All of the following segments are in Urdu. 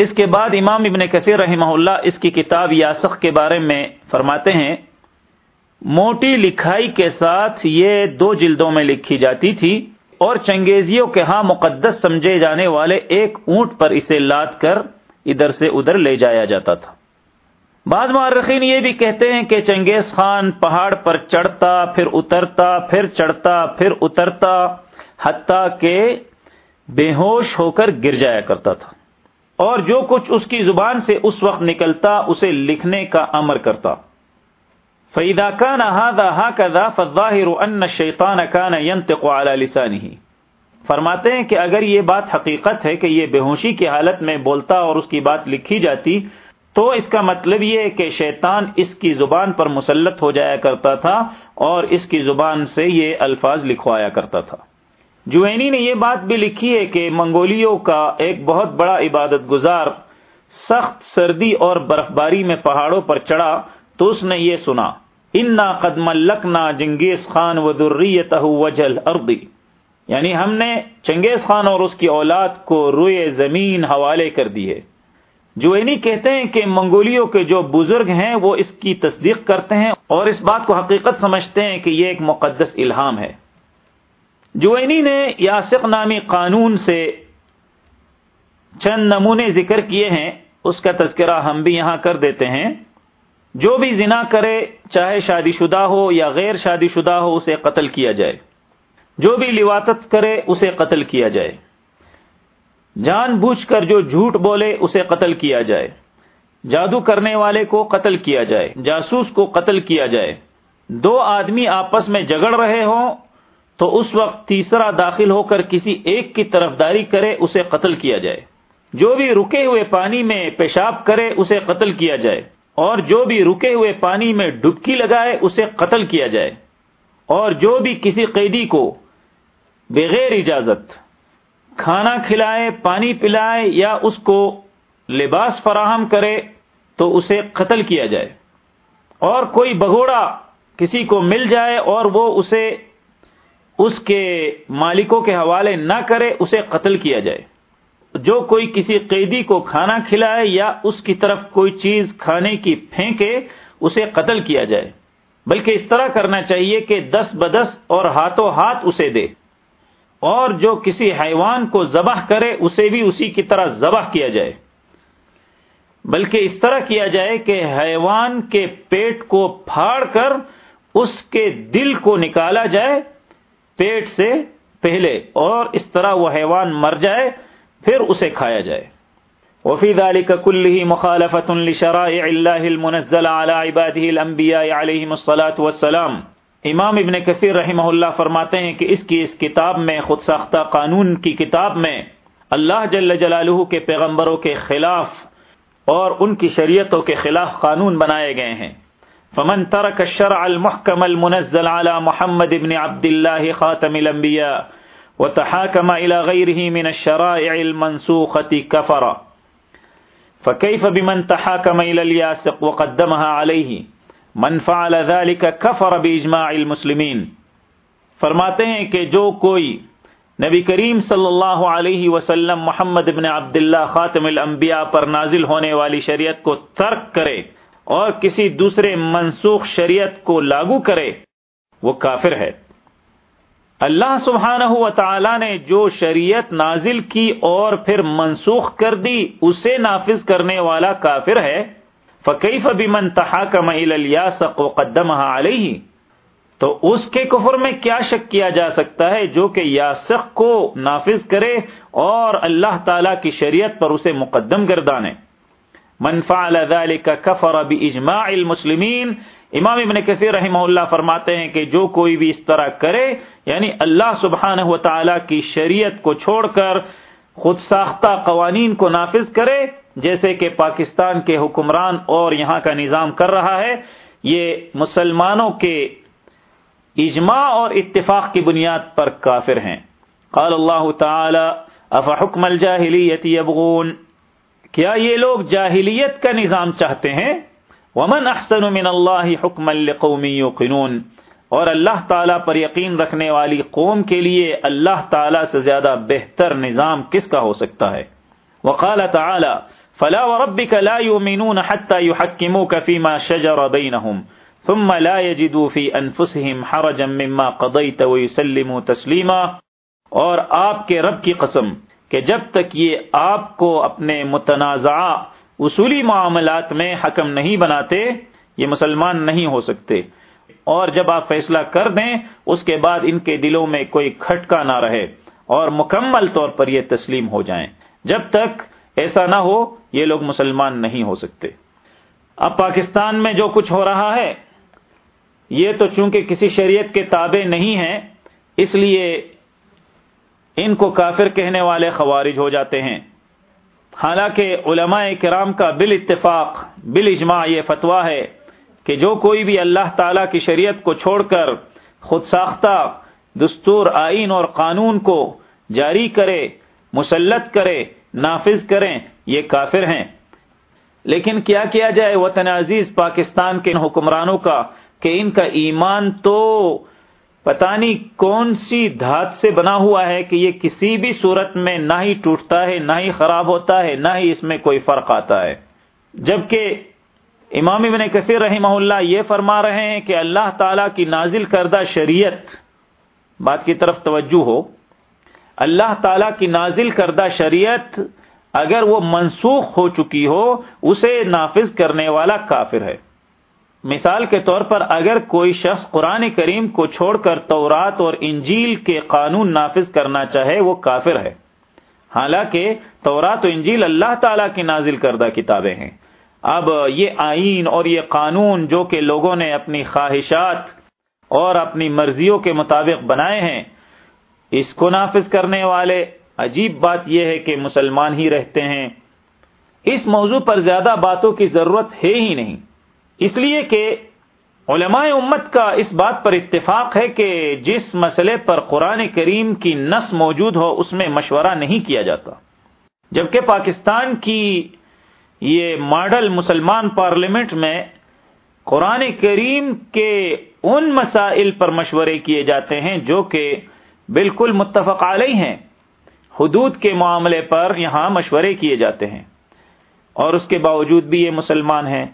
اس کے بعد امام ابن کثیر رحمہ اللہ اس کی کتاب یاسخ کے بارے میں فرماتے ہیں، موٹی لکھائی کے ساتھ یہ دو جلدوں میں لکھی جاتی تھی اور چنگیزیوں کے ہاں مقدس سمجھے جانے والے ایک اونٹ پر اسے لاد کر ادھر سے ادھر لے جایا جاتا تھا۔ بعض معرخین یہ بھی کہتے ہیں کہ چنگیز خان پہاڑ پر چڑھتا، پھر اترتا، پھر چڑھتا، پھر اترتا، حتیٰ کہ بے ہوش ہو کر گر جایا کرتا تھا۔ اور جو کچھ اس کی زبان سے اس وقت نکلتا، اسے لکھنے کا امر کرتا۔ فیدا کا نہ شیطان کا نہ لسانه۔ فرماتے ہیں کہ اگر یہ بات حقیقت ہے کہ یہ بے ہوشی کی حالت میں بولتا اور اس کی بات لکھی جاتی، تو اس کا مطلب یہ کہ شیطان اس کی زبان پر مسلط ہو جایا کرتا تھا اور اس کی زبان سے یہ الفاظ لکھوایا کرتا تھا۔ جوینی نے یہ بات بھی لکھی ہے کہ منگولیوں کا ایک بہت بڑا عبادت گزار سخت سردی اور برف باری میں پہاڑوں پر چڑھا تو اس نے یہ سنا، انا قدم لکنا جنگیز خان و دریت وجل اردی یعنی ہم نے چنگیز خان اور اس کی اولاد کو روئے زمین حوالے کر دی ہے۔ جو کہتے ہیں کہ منگولیوں کے جو بزرگ ہیں وہ اس کی تصدیق کرتے ہیں اور اس بات کو حقیقت سمجھتے ہیں کہ یہ ایک مقدس الہام ہے۔ جو نے یاسق نامی قانون سے چند نمونے ذکر کیے ہیں، اس کا تذکرہ ہم بھی یہاں کر دیتے ہیں۔ جو بھی زنا کرے، چاہے شادی شدہ ہو یا غیر شادی شدہ ہو، اسے قتل کیا جائے۔ جو بھی لواتت کرے، اسے قتل کیا جائے۔ جان بوجھ کر جو جھوٹ بولے، اسے قتل کیا جائے۔ جادو کرنے والے کو قتل کیا جائے۔ جاسوس کو قتل کیا جائے۔ دو آدمی آپس میں جگڑ رہے ہوں تو اس وقت تیسرا داخل ہو کر کسی ایک کی طرفداری کرے، اسے قتل کیا جائے۔ جو بھی رکے ہوئے پانی میں پیشاب کرے، اسے قتل کیا جائے۔ اور جو بھی رکے ہوئے پانی میں ڈبکی لگائے، اسے قتل کیا جائے۔ اور جو بھی کسی قیدی کو بغیر اجازت کھانا کھلائے، پانی پلائے یا اس کو لباس فراہم کرے، تو اسے قتل کیا جائے۔ اور کوئی بگوڑا کسی کو مل جائے اور وہ اسے اس کے مالکوں کے حوالے نہ کرے، اسے قتل کیا جائے۔ جو کوئی کسی قیدی کو کھانا کھلائے یا اس کی طرف کوئی چیز کھانے کی پھینکے، اسے قتل کیا جائے۔ بلکہ اس طرح کرنا چاہیے کہ دس بدس اور ہاتھوں ہاتھ اسے دے۔ اور جو کسی حیوان کو ذبح کرے، اسے بھی اسی کی طرح ذبح کیا جائے۔ بلکہ اس طرح کیا جائے کہ حیوان کے پیٹ کو پھاڑ کر، اس کے دل کو نکالا جائے۔ پیٹ سے پہلے اور اس طرح وہ حیوان مر جائے، پھر اسے کھایا جائے۔ وفی ذلك كله مخالفة لشرائع الله المنزل على عباده الانبیاء علیہم الصلاة والسلام۔ امام ابن کثیر رحمہ اللہ فرماتے ہیں کہ اس کی اس کتاب میں خود ساختہ قانون کی کتاب میں اللہ جل جلالہ کے پیغمبروں کے خلاف اور ان کی شریعتوں کے خلاف قانون بنائے گئے ہیں۔ فمن ترک الشرع المحکم المنزل على محمد ابن عبد الله خاتم الانبیاء وتحاكم إلى غيره من الشرائع المنسوخة كفر فكيف بمن تحاكم إلى الياسق وقدمها عليه؟ من فعل ذلك كفر بإجماع المسلمين. فرماتے ہیں کہ جو کوئی نبی کریم صلی اللہ علیہ وسلم محمد ابن عبداللہ خاتم الانبیاء پر نازل ہونے والی شریعت کو ترک کرے اور کسی دوسرے منسوخ شریعت کو لاگو کرے، وہ کافر ہے۔ اللہ سبحانہ و تعالی نے جو شریعت نازل کی اور پھر منسوخ کر دی، اسے نافذ کرنے والا کافر ہے۔ فقیف منتہا کا مہیلیا سق و علیہ تو اس کے کفر میں کیا شک کیا جا سکتا ہے جو کہ یاسق کو نافذ کرے اور اللہ تعالی کی شریعت پر اسے مقدم گردانے؟ منفا ذلك کفر باجماع المسلمین امام ابن کثیر رحمہ اللہ فرماتے ہیں کہ جو کوئی بھی اس طرح کرے یعنی اللہ سبحانہ و تعالی کی شریعت کو چھوڑ کر خود ساختہ قوانین کو نافذ کرے، جیسے کہ پاکستان کے حکمران اور یہاں کا نظام کر رہا ہے، یہ مسلمانوں کے اجماع اور اتفاق کی بنیاد پر کافر ہیں۔ قال اللہ تعالی، افحکم الجاہلیت یبغون؟ کیا یہ لوگ جاہلیت کا نظام چاہتے ہیں؟ ومن احسن من اللہ حکم لقوم یوقنون اور اللہ تعالیٰ پر یقین رکھنے والی قوم کے لیے اللہ تعالیٰ سے زیادہ بہتر نظام کس کا ہو سکتا ہے؟ وقال تعالی، فلا وربك لا يؤمنون حتى يحكموك فيما شجر بينهم، ثم لا يجدوا في انفسهم حرجا مما قضيت ويسلموا تسليما۔ اور آپ کے رب کی قسم کہ جب تک یہ آپ کو اپنے متنازعہ اصولی معاملات میں حکم نہیں بناتے، یہ مسلمان نہیں ہو سکتے۔ اور جب آپ فیصلہ کر دیں، اس کے بعد ان کے دلوں میں کوئی کھٹکا نہ رہے اور مکمل طور پر یہ تسلیم ہو جائیں۔ جب تک ایسا نہ ہو، یہ لوگ مسلمان نہیں ہو سکتے۔ اب پاکستان میں جو کچھ ہو رہا ہے، یہ تو چونکہ کسی شریعت کے تابع نہیں ہیں، اس لیے ان کو کافر کہنے والے خوارج ہو جاتے ہیں۔ حالانکہ علماء کرام کا بال اتفاق بال اجماع یہ فتویٰ ہے کہ جو کوئی بھی اللہ تعالی کی شریعت کو چھوڑ کر خود ساختہ، دستور، آئین اور قانون کو جاری کرے، مسلط کرے، نافذ کریں، یہ کافر ہیں۔ لیکن کیا کیا جائے وطن عزیز پاکستان کے حکمرانوں کا کہ ان کا ایمان تو پتہ نہیں کون سی دھات سے بنا ہوا ہے کہ یہ کسی بھی صورت میں نہ ہی ٹوٹتا ہے، نہ ہی خراب ہوتا ہے، نہ ہی اس میں کوئی فرق آتا ہے۔ جبکہ امام ابن کثیر رحمہ اللہ یہ فرما رہے ہیں کہ اللہ تعالی کی نازل کردہ شریعت، بات کی طرف توجہ ہو، اللہ تعالی کی نازل کردہ شریعت اگر وہ منسوخ ہو چکی ہو، اسے نافذ کرنے والا کافر ہے۔ مثال کے طور پر اگر کوئی شخص قرآن کریم کو چھوڑ کر تورات اور انجیل کے قانون نافذ کرنا چاہے، وہ کافر ہے۔ حالانکہ تورات و انجیل اللہ تعالی کی نازل کردہ کتابیں ہیں۔ اب یہ آئین اور یہ قانون جو کہ لوگوں نے اپنی خواہشات اور اپنی مرضیوں کے مطابق بنائے ہیں، اس کو نافذ کرنے والے، عجیب بات یہ ہے کہ مسلمان ہی رہتے ہیں۔ اس موضوع پر زیادہ باتوں کی ضرورت ہے ہی نہیں۔ اس لیے کہ علماء امت کا اس بات پر اتفاق ہے کہ جس مسئلے پر قرآن کریم کی نس موجود ہو، اس میں مشورہ نہیں کیا جاتا۔ جبکہ پاکستان کی یہ ماڈل مسلمان پارلیمنٹ میں قرآن کریم کے ان مسائل پر مشورے کیے جاتے ہیں جو کہ بالکل متفق علیہ ہیں۔ حدود کے معاملے پر یہاں مشورے کیے جاتے ہیں۔ اور اس کے باوجود بھی یہ مسلمان ہیں۔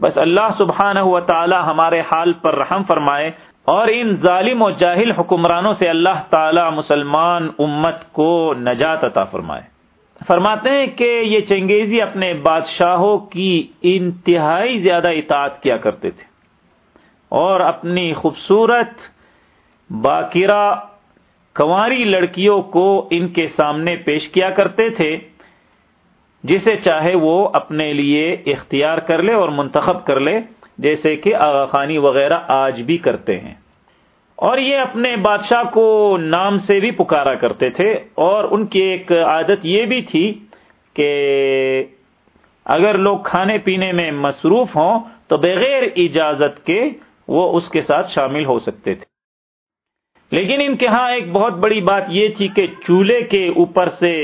بس اللہ سبحانہ و تعالی ہمارے حال پر رحم فرمائے اور ان ظالم و جاہل حکمرانوں سے اللہ تعالی مسلمان امت کو نجات عطا فرمائے۔ فرماتے ہیں کہ یہ چنگیزی اپنے بادشاہوں کی انتہائی زیادہ اطاعت کیا کرتے تھے اور اپنی خوبصورت باقیرہ کنواری لڑکیوں کو ان کے سامنے پیش کیا کرتے تھے۔ جسے چاہے وہ اپنے لیے اختیار کر لے اور منتخب کر لے، جیسے کہ آغا خانی وغیرہ آج بھی کرتے ہیں۔ اور یہ اپنے بادشاہ کو نام سے بھی پکارا کرتے تھے، اور ان کی ایک عادت یہ بھی تھی کہ اگر لوگ کھانے پینے میں مصروف ہوں تو بغیر اجازت کے وہ اس کے ساتھ شامل ہو سکتے تھے۔ لیکن ان کے ہاں ایک بہت بڑی بات یہ تھی کہ چولہے کے اوپر سے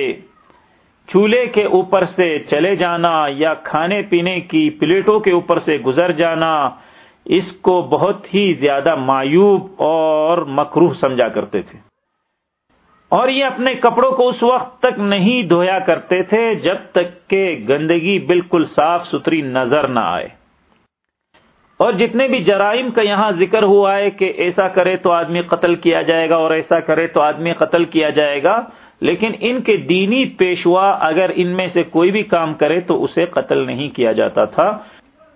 چولہے کے اوپر سے چلے جانا یا کھانے پینے کی پلیٹوں کے اوپر سے گزر جانا، اس کو بہت ہی زیادہ مایوب اور مکروح سمجھا کرتے تھے۔ اور یہ اپنے کپڑوں کو اس وقت تک نہیں دھویا کرتے تھے جب تک کہ گندگی بالکل صاف ستھری نظر نہ آئے۔ اور جتنے بھی جرائم کا یہاں ذکر ہوا ہے کہ ایسا کرے تو آدمی قتل کیا جائے گا اور ایسا کرے تو آدمی قتل کیا جائے گا لیکن ان کے دینی پیشوا اگر ان میں سے کوئی بھی کام کرے تو اسے قتل نہیں کیا جاتا تھا۔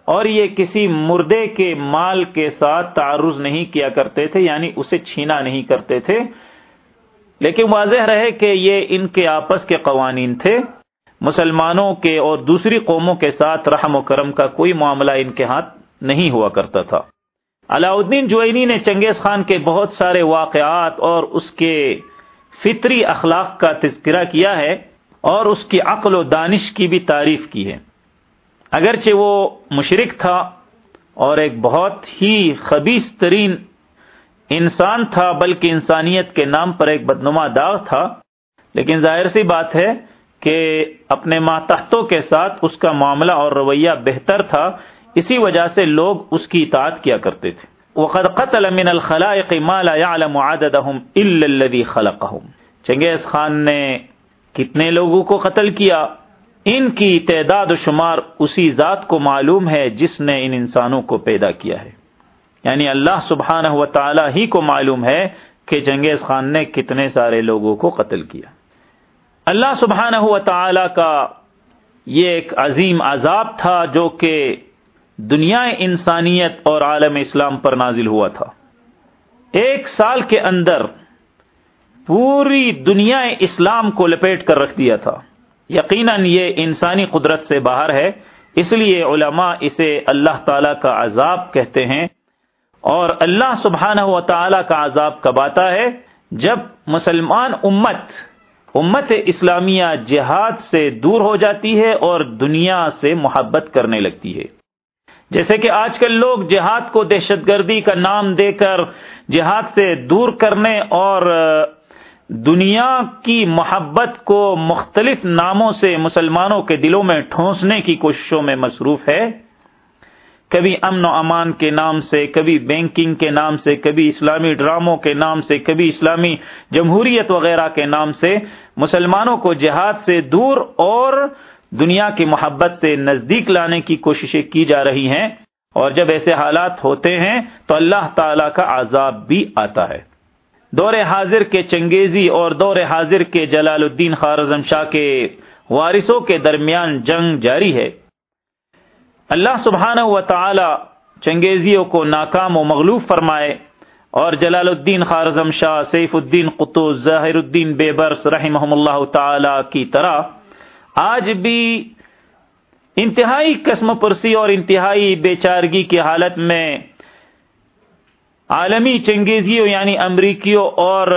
اور یہ کسی مردے کے مال کے ساتھ تعرض نہیں کیا کرتے تھے یعنی اسے چھینا نہیں کرتے تھے۔ لیکن واضح رہے کہ یہ ان کے آپس کے قوانین تھے۔ مسلمانوں کے اور دوسری قوموں کے ساتھ رحم و کرم کا کوئی معاملہ ان کے ہاتھ نہیں ہوا کرتا تھا۔ علاؤدین جوینی نے چنگیز خان کے بہت سارے واقعات اور اس کے فطری اخلاق کا تذکرہ کیا ہے اور اس کی عقل و دانش کی بھی تعریف کی ہے۔ اگرچہ وہ مشرق تھا اور ایک بہت ہی خبیص ترین انسان تھا، بلکہ انسانیت کے نام پر ایک بدنما داغ تھا، لیکن ظاہر سی بات ہے کہ اپنے ماتحتوں کے ساتھ اس کا معاملہ اور رویہ بہتر تھا۔ اسی وجہ سے لوگ اس کی اطاعت کیا کرتے تھے۔ وقد قتل من الخلائق ما لا يعلم عددهم الا الذي خلقهم. چنگیز خان نے کتنے لوگوں کو قتل کیا؟ ان کی تعداد و شمار اسی ذات کو معلوم ہے جس نے ان انسانوں کو پیدا کیا ہے. یعنی اللہ سبحانہ و تعالی ہی کو معلوم ہے کہ چنگیز خان نے کتنے سارے لوگوں کو قتل کیا. اللہ سبحانہ و تعالی کا یہ ایک عظیم عذاب تھا جو کہ دنیا انسانیت اور عالم اسلام پر نازل ہوا تھا۔ ایک سال کے اندر پوری دنیا اسلام کو لپیٹ کر رکھ دیا تھا۔ یقیناً یہ انسانی قدرت سے باہر ہے، اس لیے علماء اسے اللہ تعالی کا عذاب کہتے ہیں۔ اور اللہ سبحانہ و تعالی کا عذاب کب آتا ہے؟ جب مسلمان امت امت اسلامیہ جہاد سے دور ہو جاتی ہے اور دنیا سے محبت کرنے لگتی ہے۔ جیسے کہ آج کل لوگ جہاد کو دہشت گردی کا نام دے کر جہاد سے دور کرنے اور دنیا کی محبت کو مختلف ناموں سے مسلمانوں کے دلوں میں ٹھونسنے کی کوششوں میں مصروف ہے۔ کبھی امن و امان کے نام سے، کبھی بینکنگ کے نام سے، کبھی اسلامی ڈراموں کے نام سے، کبھی اسلامی جمہوریت وغیرہ کے نام سے مسلمانوں کو جہاد سے دور اور دنیا کی محبت سے نزدیک لانے کی کوششیں کی جا رہی ہیں اور جب ایسے حالات ہوتے ہیں تو اللہ تعالی کا عذاب بھی آتا ہے۔ دور حاضر کے چنگیزی اور دور حاضر کے جلال الدین خارزم شاہ کے وارثوں کے درمیان جنگ جاری ہے۔ اللہ سبحانہ و تعالی چنگیزیوں کو ناکام و مغلوب فرمائے اور جلال الدین خارزم شاہ سیف الدین قطب ظاہر الدین بے برس رحمہ اللہ تعالی کی طرح آج بھی انتہائی قسم پرسی اور انتہائی بے چارگی کی حالت میں عالمی چنگیزیوں یعنی امریکیوں اور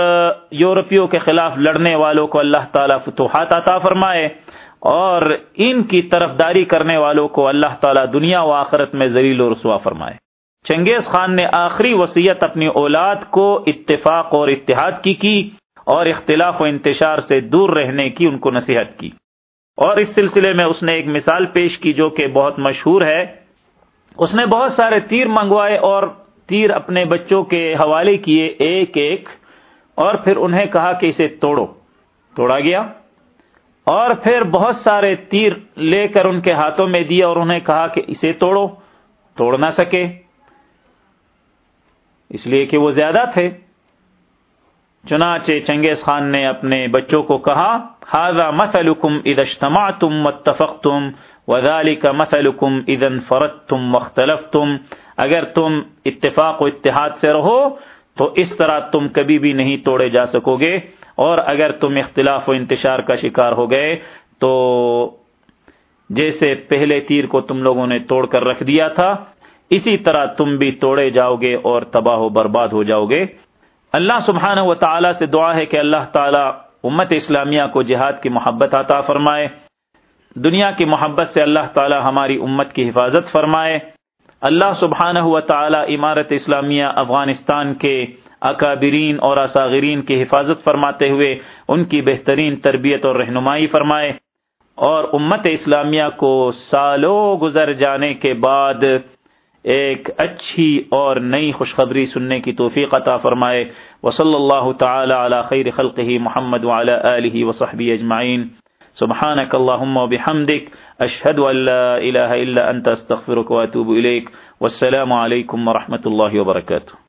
یورپیوں کے خلاف لڑنے والوں کو اللہ تعالیٰ فتوحات عطا فرمائے اور ان کی طرف داری کرنے والوں کو اللہ تعالیٰ دنیا و آخرت میں ذلیل و رسوا فرمائے۔ چنگیز خان نے آخری وصیت اپنی اولاد کو اتفاق اور اتحاد کی کی اور اختلاف و انتشار سے دور رہنے کی ان کو نصیحت کی۔ اور اس سلسلے میں اس نے ایک مثال پیش کی جو کہ بہت مشہور ہے۔ اس نے بہت سارے تیر منگوائے اور تیر اپنے بچوں کے حوالے کیے ایک ایک اور پھر انہیں کہا کہ اسے توڑو۔ توڑا گیا۔ اور پھر بہت سارے تیر لے کر ان کے ہاتھوں میں دیا اور انہیں کہا کہ اسے توڑو۔ توڑ نہ سکے۔ اس لیے کہ وہ زیادہ تھے۔ چنانچہ چنگیز خان نے اپنے بچوں کو کہا ہاضا مسلکم ادشتما تم متفق تم وزالی کا مسلکم ادن فرت تم مختلف تم اگر تم اتفاق و اتحاد سے رہو، تو اس طرح تم کبھی بھی نہیں توڑے جا سکو گے اور اگر تم اختلاف و انتشار کا شکار ہو گئے، تو جیسے پہلے تیر کو تم لوگوں نے توڑ کر رکھ دیا تھا، اسی طرح تم بھی توڑے جاؤ گے اور تباہ و برباد ہو جاؤ گے۔ اللہ سبحانہ و تعالی سے دعا ہے کہ اللہ تعالی امت اسلامیہ کو جہاد کی محبت عطا فرمائے، دنیا کی محبت سے اللہ تعالی ہماری امت کی حفاظت فرمائے۔ اللہ سبحانہ و تعالی عمارت اسلامیہ، افغانستان کے اکابرین اور اصاغرین کی حفاظت فرماتے ہوئے ان کی بہترین تربیت اور رہنمائی فرمائے۔ اور امت اسلامیہ کو سالوں گزر جانے کے بعد ایک اچھی اور نئی خوشخبری سننے کی توفیق عطا فرمائے۔ وصلی اللہ تعالی علی خیر خلقہ محمد وعلی آلہ وصحبہ اجمعین۔ سبحانك اللهم وبحمدك اشهد ان لا اله الا انت استغفرك واتوب اليك والسلام عليكم ورحمة الله وبركاته